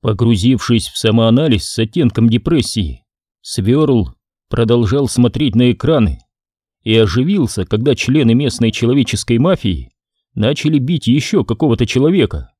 Погрузившись в самоанализ с оттенком депрессии, Сверл продолжал смотреть на экраны и оживился, когда члены местной человеческой мафии начали бить еще какого-то человека.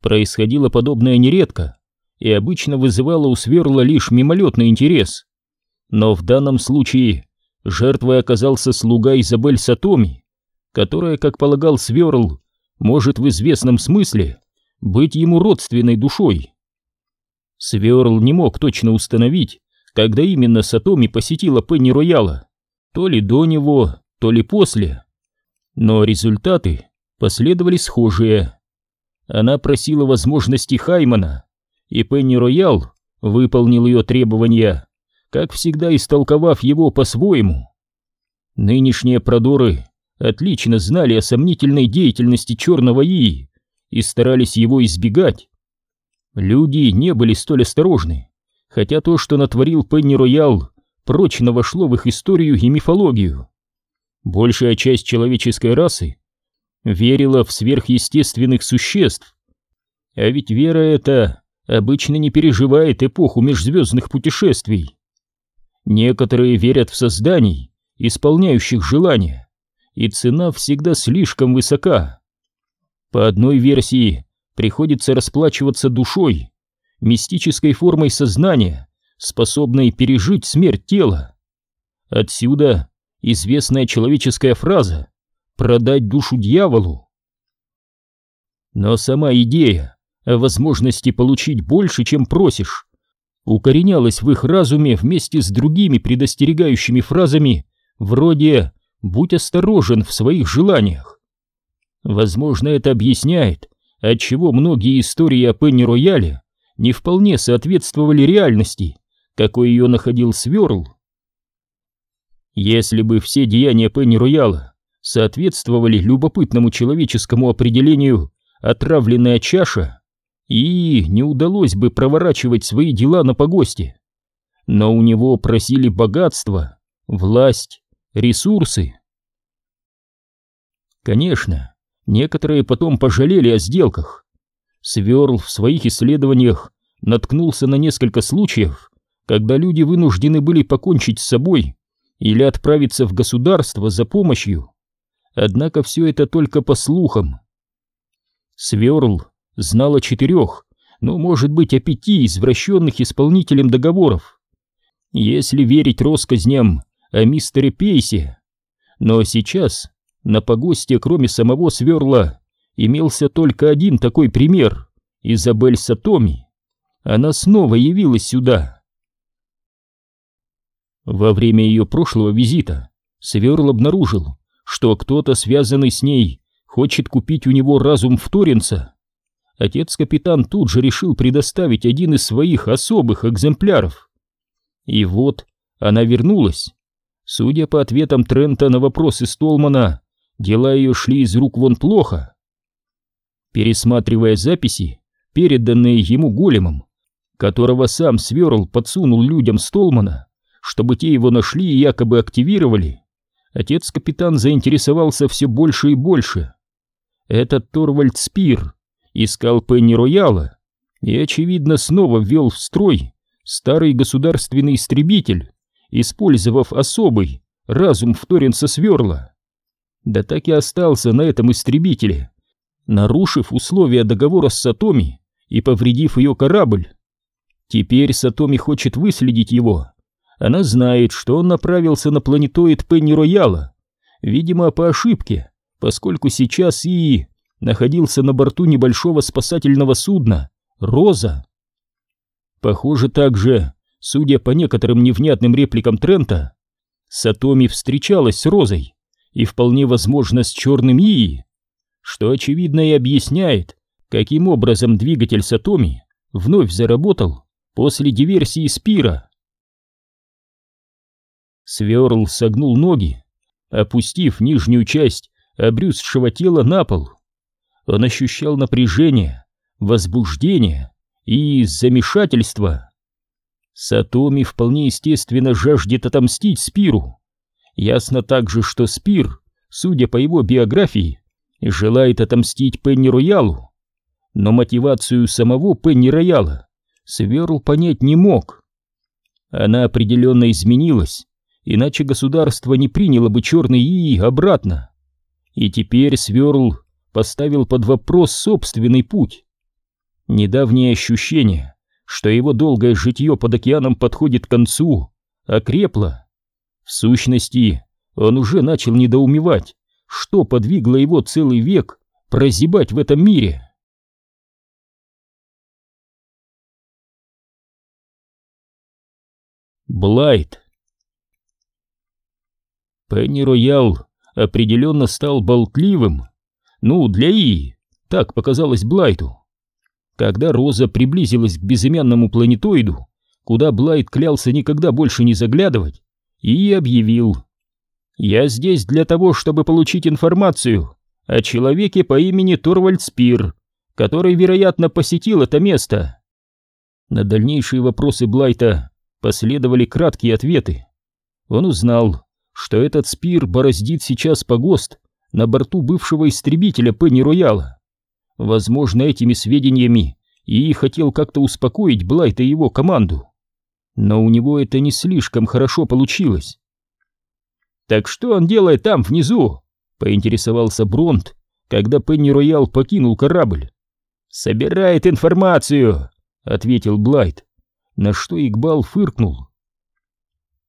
Происходило подобное нередко и обычно вызывало у Сверла лишь мимолетный интерес. Но в данном случае жертвой оказался слуга Изабель Сатоми, которая, как полагал Сверл, может в известном смысле быть ему родственной душой. Сверл не мог точно установить, когда именно Сатоми посетила Пенни Рояла, то ли до него, то ли после. Но результаты последовали схожие. Она просила возможности Хаймана, и Пенни Роял выполнил ее требования, как всегда истолковав его по-своему. Нынешние продоры отлично знали о сомнительной деятельности черного Ии и старались его избегать. Люди не были столь осторожны, хотя то, что натворил Пенни Роял, прочно вошло в их историю и мифологию. Большая часть человеческой расы верила в сверхъестественных существ, а ведь вера эта обычно не переживает эпоху межзвездных путешествий. Некоторые верят в созданий, исполняющих желания, и цена всегда слишком высока. По одной версии приходится расплачиваться душой, мистической формой сознания, способной пережить смерть тела. Отсюда известная человеческая фраза «продать душу дьяволу». Но сама идея о возможности получить больше, чем просишь, укоренялась в их разуме вместе с другими предостерегающими фразами вроде «будь осторожен в своих желаниях». Возможно, это объясняет, отчего многие истории о Пенни Рояле не вполне соответствовали реальности, какой ее находил Сверл. Если бы все деяния Пенни Рояла соответствовали любопытному человеческому определению «отравленная чаша», и не удалось бы проворачивать свои дела на погосте. Но у него просили богатство, власть, ресурсы. Конечно, Некоторые потом пожалели о сделках. Сверл в своих исследованиях наткнулся на несколько случаев, когда люди вынуждены были покончить с собой или отправиться в государство за помощью. Однако все это только по слухам. Сверл знал о четырех, ну, может быть, о пяти извращенных исполнителем договоров. Если верить россказням о мистере Пейсе. Но сейчас на погосте, кроме самого Сверла, имелся только один такой пример — Изабель Сатоми. Она снова явилась сюда. Во время ее прошлого визита Сверл обнаружил, что кто-то, связанный с ней, хочет купить у него разум вторинца. Отец-капитан тут же решил предоставить один из своих особых экземпляров. И вот она вернулась. Судя по ответам Трента на вопросы Столмана, дела ее шли из рук вон плохо. Пересматривая записи, переданные ему големом, которого сам Сверл подсунул людям Столмана, чтобы те его нашли и якобы активировали, отец-капитан заинтересовался все больше и больше. Этот Торвальд Спир искал Пенни Рояла и, очевидно, снова ввел в строй старый государственный истребитель, использовав особый разум Вторинса Сверла да так и остался на этом истребителе, нарушив условия договора с Сатоми и повредив ее корабль. Теперь Сатоми хочет выследить его. Она знает, что он направился на планетоид Пенни-Рояла, видимо, по ошибке, поскольку сейчас и находился на борту небольшого спасательного судна «Роза». Похоже также, судя по некоторым невнятным репликам Трента, Сатоми встречалась с Розой и вполне возможно с черным Ии, что очевидно и объясняет, каким образом двигатель Сатоми вновь заработал после диверсии Спира. Сверл согнул ноги, опустив нижнюю часть обрюзшего тела на пол. Он ощущал напряжение, возбуждение и замешательство. Сатоми вполне естественно жаждет отомстить Спиру. Ясно также, что Спир, судя по его биографии, желает отомстить Пенни Роялу. но мотивацию самого Пенни Рояла Сверл понять не мог. Она определенно изменилась, иначе государство не приняло бы черный ИИ обратно. И теперь Сверл поставил под вопрос собственный путь. Недавнее ощущение, что его долгое житье под океаном подходит к концу, окрепло. В сущности, он уже начал недоумевать, что подвигло его целый век прозябать в этом мире. Блайт Пенни Роял определенно стал болтливым. Ну, для И, так показалось Блайту. Когда Роза приблизилась к безымянному планетоиду, куда Блайт клялся никогда больше не заглядывать, и объявил «Я здесь для того, чтобы получить информацию о человеке по имени Торвальд Спир, который, вероятно, посетил это место». На дальнейшие вопросы Блайта последовали краткие ответы. Он узнал, что этот спир бороздит сейчас погост на борту бывшего истребителя Пенни Рояла. Возможно, этими сведениями и хотел как-то успокоить Блайта и его команду. Но у него это не слишком хорошо получилось. «Так что он делает там, внизу?» — поинтересовался Бронт, когда Пенни Роял покинул корабль. «Собирает информацию», — ответил Блайт, на что Игбал фыркнул.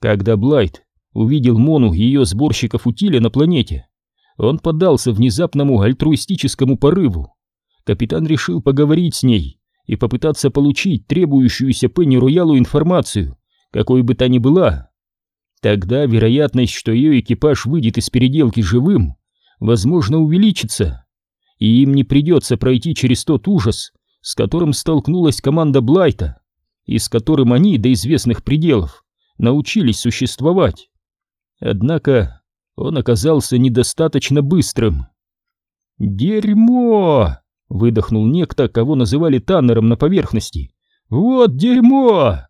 Когда Блайт увидел Мону и ее сборщиков утиля на планете, он поддался внезапному альтруистическому порыву. Капитан решил поговорить с ней и попытаться получить требующуюся Пенни Роялу информацию, какой бы та ни была. Тогда вероятность, что ее экипаж выйдет из переделки живым, возможно, увеличится, и им не придется пройти через тот ужас, с которым столкнулась команда Блайта, и с которым они до известных пределов научились существовать. Однако он оказался недостаточно быстрым. «Дерьмо!» — выдохнул некто, кого называли Таннером на поверхности. «Вот дерьмо!»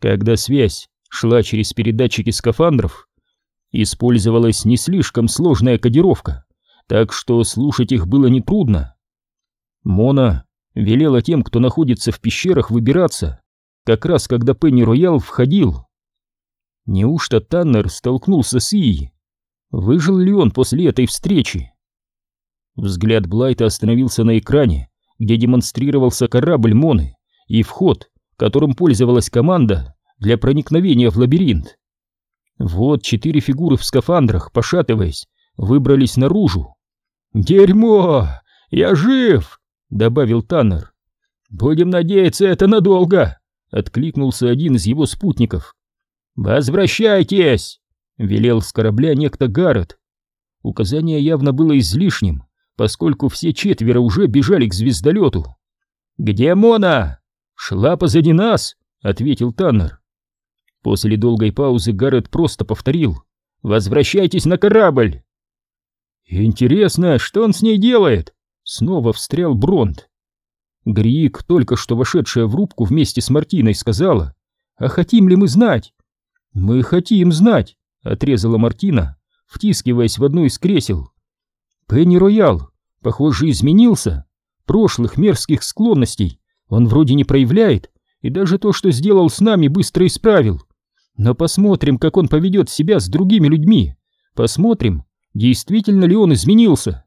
Когда связь шла через передатчики скафандров, использовалась не слишком сложная кодировка, так что слушать их было нетрудно. Мона велела тем, кто находится в пещерах, выбираться, как раз когда Пенни Роял входил. Неужто Таннер столкнулся с Ии? Выжил ли он после этой встречи? Взгляд Блайта остановился на экране, где демонстрировался корабль Моны и вход, которым пользовалась команда для проникновения в лабиринт. Вот четыре фигуры в скафандрах, пошатываясь, выбрались наружу. «Дерьмо! Я жив!» — добавил Таннер. «Будем надеяться, это надолго!» откликнулся один из его спутников. «Возвращайтесь!» — велел с корабля некто Гаррет. Указание явно было излишним, поскольку все четверо уже бежали к звездолету. «Где Мона?» «Шла позади нас», — ответил Таннер. После долгой паузы Гаррет просто повторил. «Возвращайтесь на корабль!» «Интересно, что он с ней делает?» Снова встрял Бронт. Грик, только что вошедшая в рубку вместе с Мартиной, сказала, «А хотим ли мы знать?» «Мы хотим знать», — отрезала Мартина, втискиваясь в одно из кресел. «Пенни Роял, похоже, изменился. Прошлых мерзких склонностей он вроде не проявляет, и даже то, что сделал с нами, быстро исправил. Но посмотрим, как он поведет себя с другими людьми. Посмотрим, действительно ли он изменился».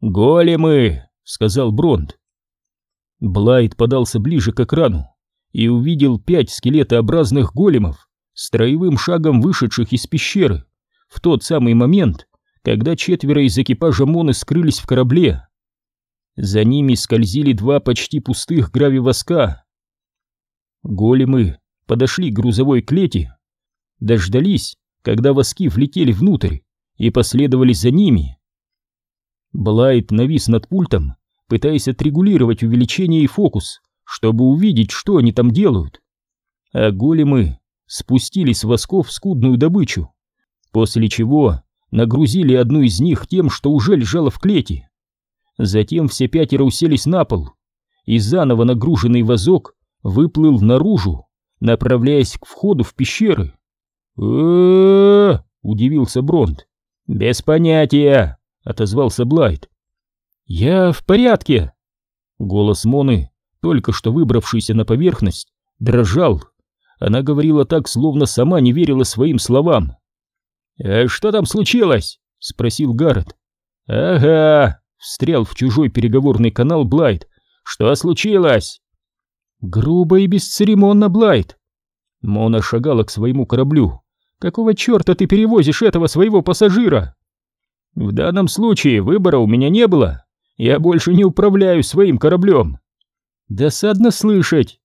«Големы», — сказал Бронд. Блайт подался ближе к экрану и увидел пять скелетообразных големов, строевым шагом вышедших из пещеры, в тот самый момент, когда четверо из экипажа Моны скрылись в корабле. За ними скользили два почти пустых гравивоска. Големы подошли к грузовой клете, дождались, когда воски влетели внутрь, и последовали за ними. Блайт навис над пультом пытаясь отрегулировать увеличение и фокус, чтобы увидеть, что они там делают. А големы спустили с восков скудную добычу, после чего нагрузили одну из них тем, что уже лежало в клете. Затем все пятеро уселись на пол, и заново нагруженный вазок выплыл наружу, направляясь к входу в пещеры. э удивился Бронт. «Без понятия», — отозвался Блайт. «Я в порядке!» Голос Моны, только что выбравшийся на поверхность, дрожал. Она говорила так, словно сама не верила своим словам. «А что там случилось?» — спросил Гаррет. «Ага», — встрял в чужой переговорный канал Блайт. «Что случилось?» «Грубо и бесцеремонно, Блайт!» Мона шагала к своему кораблю. «Какого черта ты перевозишь этого своего пассажира?» «В данном случае выбора у меня не было. Я больше не управляю своим кораблем». «Досадно слышать!»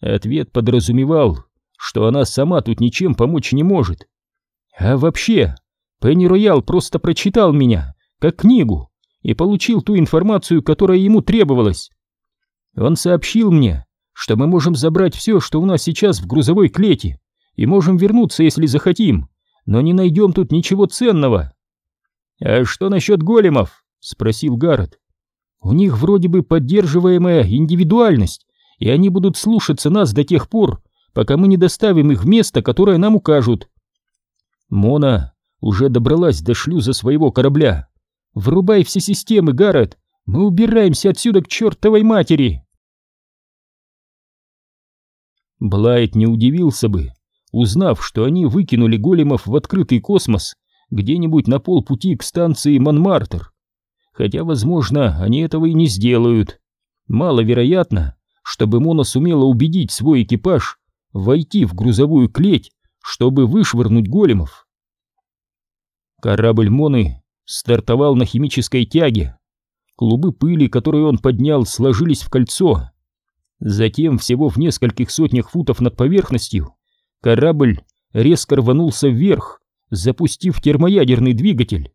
Ответ подразумевал, что она сама тут ничем помочь не может. А вообще, Пенни Роял просто прочитал меня, как книгу, и получил ту информацию, которая ему требовалась. Он сообщил мне, что мы можем забрать все, что у нас сейчас в грузовой клете, и можем вернуться, если захотим, но не найдем тут ничего ценного. «А что насчет големов?» — спросил Гаррет. «У них вроде бы поддерживаемая индивидуальность, и они будут слушаться нас до тех пор, пока мы не доставим их в место, которое нам укажут». Мона уже добралась до шлюза своего корабля. «Врубай все системы, Гаррет! Мы убираемся отсюда к чертовой матери!» Блайт не удивился бы, узнав, что они выкинули големов в открытый космос где-нибудь на полпути к станции Монмартр. Хотя, возможно, они этого и не сделают. Маловероятно, чтобы Мона сумела убедить свой экипаж войти в грузовую клеть, чтобы вышвырнуть големов. Корабль Моны стартовал на химической тяге. Клубы пыли, которые он поднял, сложились в кольцо. Затем, всего в нескольких сотнях футов над поверхностью, корабль резко рванулся вверх, запустив термоядерный двигатель.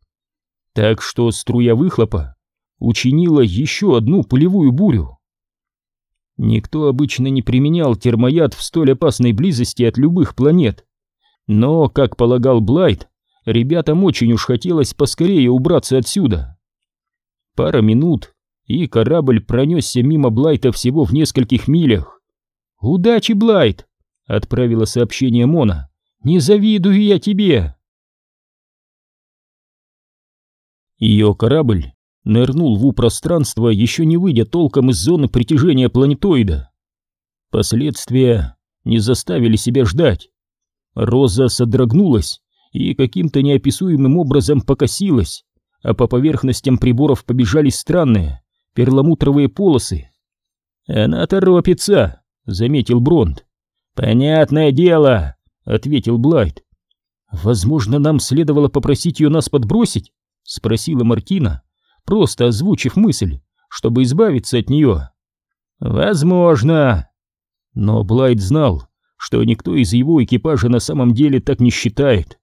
Так что струя выхлопа учинила еще одну пылевую бурю. Никто обычно не применял термояд в столь опасной близости от любых планет. Но, как полагал Блайт, ребятам очень уж хотелось поскорее убраться отсюда. Пара минут, и корабль пронесся мимо Блайта всего в нескольких милях. «Удачи, Блайт!» — отправила сообщение Мона. «Не завидую я тебе!» Ее корабль нырнул в пространство, еще не выйдя толком из зоны притяжения планетоида. Последствия не заставили себя ждать. Роза содрогнулась и каким-то неописуемым образом покосилась, а по поверхностям приборов побежали странные перламутровые полосы. «Она торопится», — заметил Бронд. «Понятное дело», — ответил Блайт. «Возможно, нам следовало попросить ее нас подбросить?» — спросила Мартина, просто озвучив мысль, чтобы избавиться от нее. «Возможно». Но Блайт знал, что никто из его экипажа на самом деле так не считает.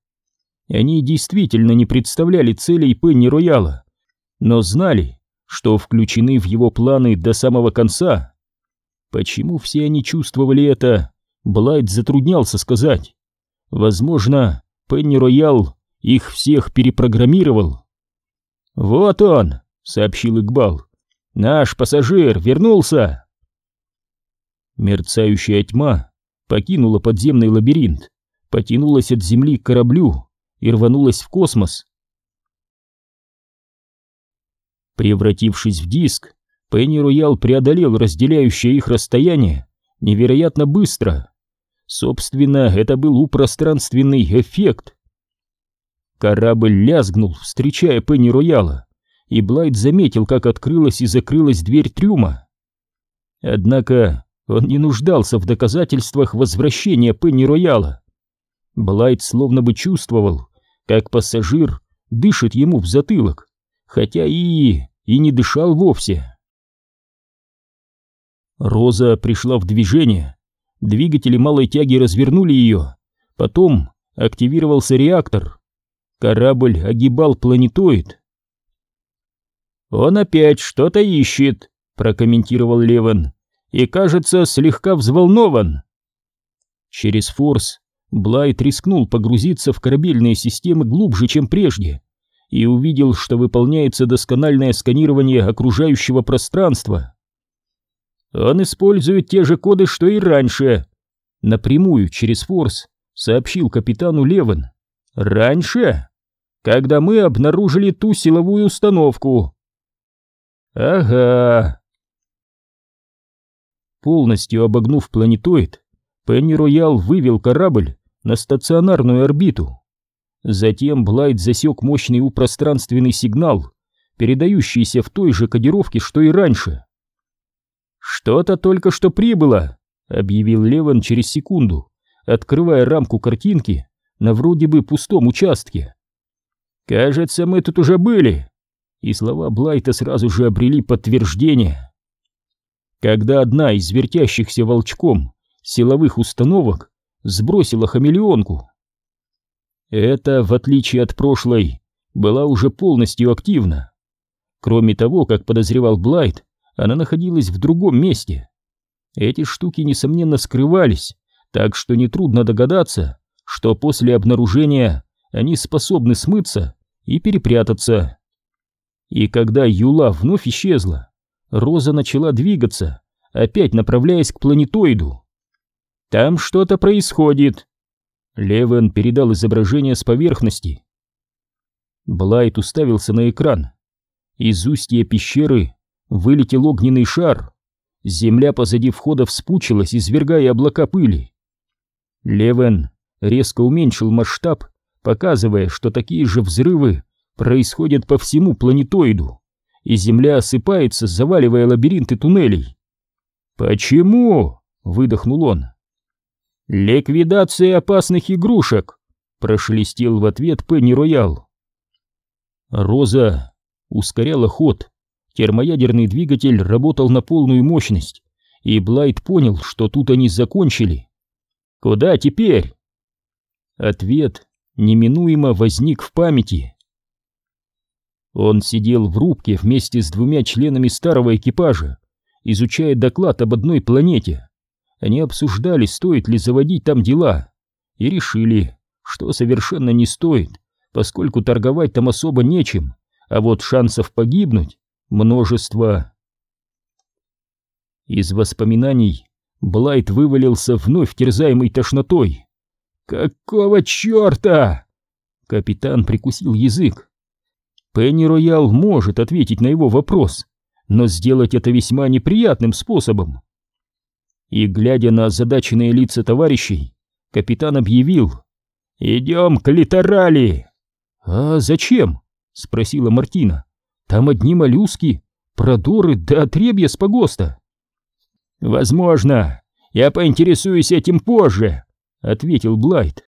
Они действительно не представляли целей Пенни Рояла, но знали, что включены в его планы до самого конца. Почему все они чувствовали это, Блайт затруднялся сказать. Возможно, Пенни Роял их всех перепрограммировал. «Вот он», — сообщил Игбал. «Наш пассажир вернулся!» Мерцающая тьма покинула подземный лабиринт, потянулась от земли к кораблю и рванулась в космос. Превратившись в диск, Пенни Роял преодолел разделяющее их расстояние невероятно быстро. Собственно, это был упространственный эффект. Корабль лязгнул, встречая Пенни Рояла, и Блайт заметил, как открылась и закрылась дверь трюма. Однако он не нуждался в доказательствах возвращения Пенни Рояла. Блайт словно бы чувствовал, как пассажир дышит ему в затылок, хотя и и не дышал вовсе. Роза пришла в движение. Двигатели малой тяги развернули ее. Потом активировался реактор. Корабль огибал планетоид. «Он опять что-то ищет», — прокомментировал Леван, «и, кажется, слегка взволнован». Через форс Блайт рискнул погрузиться в корабельные системы глубже, чем прежде, и увидел, что выполняется доскональное сканирование окружающего пространства. Он использует те же коды, что и раньше. Напрямую, через форс, сообщил капитану Леван. Раньше? Когда мы обнаружили ту силовую установку. Ага. Полностью обогнув планетоид, Пенни Роял вывел корабль на стационарную орбиту. Затем Блайт засек мощный упространственный сигнал, передающийся в той же кодировке, что и раньше. «Что-то только что прибыло», — объявил Леван через секунду, открывая рамку картинки на вроде бы пустом участке. «Кажется, мы тут уже были», и слова Блайта сразу же обрели подтверждение. Когда одна из вертящихся волчком силовых установок сбросила хамелеонку. Это, в отличие от прошлой, была уже полностью активна. Кроме того, как подозревал Блайт, она находилась в другом месте. Эти штуки, несомненно, скрывались, так что нетрудно догадаться, что после обнаружения они способны смыться и перепрятаться. И когда Юла вновь исчезла, Роза начала двигаться, опять направляясь к планетоиду. «Там что-то происходит!» Левен передал изображение с поверхности. Блайт уставился на экран. Из устья пещеры вылетел огненный шар. Земля позади входа вспучилась, извергая облака пыли. Левен резко уменьшил масштаб, показывая, что такие же взрывы происходят по всему планетоиду, и Земля осыпается, заваливая лабиринты туннелей. «Почему?» — выдохнул он. «Ликвидация опасных игрушек!» — прошелестел в ответ Пенни Роял. Роза ускоряла ход. Термоядерный двигатель работал на полную мощность, и Блайт понял, что тут они закончили. «Куда теперь?» Ответ неминуемо возник в памяти. Он сидел в рубке вместе с двумя членами старого экипажа, изучая доклад об одной планете. Они обсуждали, стоит ли заводить там дела, и решили, что совершенно не стоит, поскольку торговать там особо нечем, а вот шансов погибнуть множество. Из воспоминаний Блайт вывалился вновь терзаемый тошнотой. «Какого черта?» Капитан прикусил язык. Пенни Роял может ответить на его вопрос, но сделать это весьма неприятным способом. И, глядя на озадаченные лица товарищей, капитан объявил «Идем к литерали!» «А зачем?» — спросила Мартина. «Там одни моллюски, продоры да отребья с погоста». «Возможно, я поинтересуюсь этим позже», — ответил Блайт.